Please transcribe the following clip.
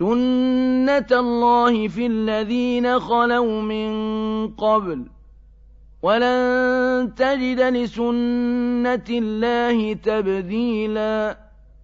سُنَّةَ اللَّهِ فِي الَّذِينَ خَلَوْا مِن قَبْلُ ۖ وَلَن تَجِدَ لِسُنَّةِ اللَّهِ تَبْدِيلًا